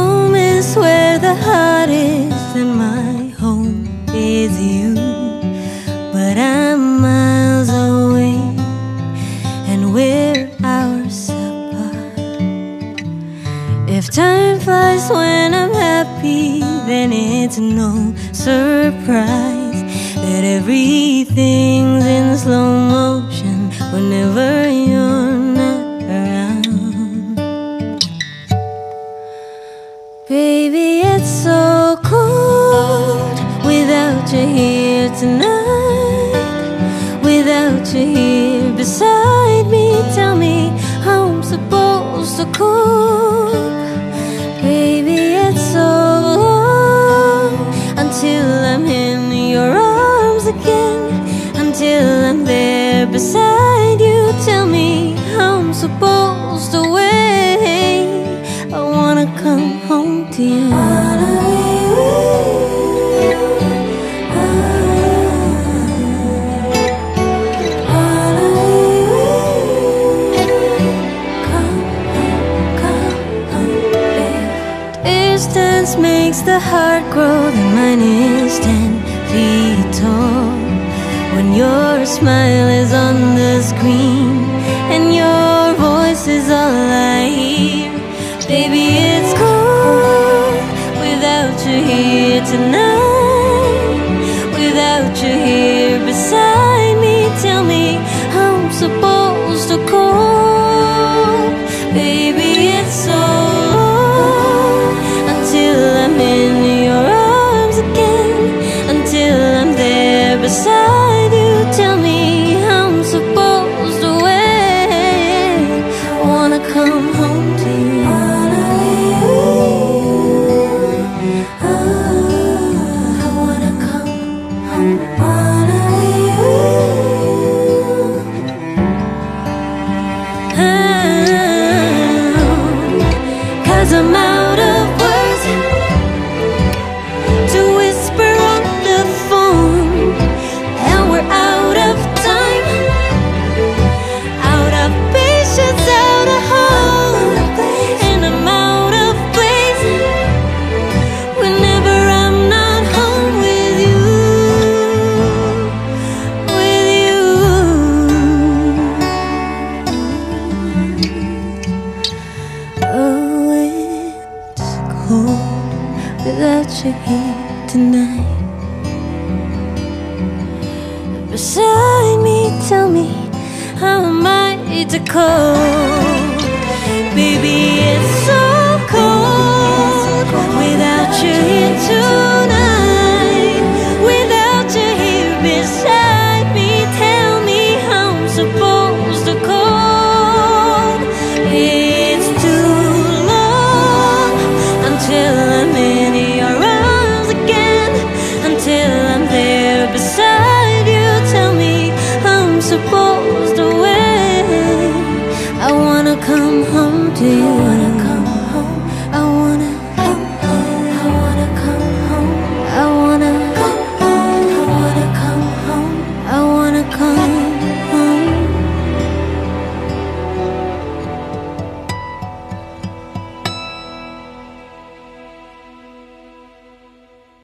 home is where the heart is, and my home is you. But I'm miles away, and we're hours apart. If time flies when I'm happy, then it's no surprise that everything's in slow motion. you here tonight, without you here beside. distance makes the heart grow And mine is ten feet tall. When your smile is on the screen And your voice is all I hear Baby, it's cold without you here tonight Without you here beside me Tell me I'm supposed to call, Baby, it's so I'm out of. without you here tonight. Beside me, tell me, how am I to cope? Baby, it's so cold without you here. to you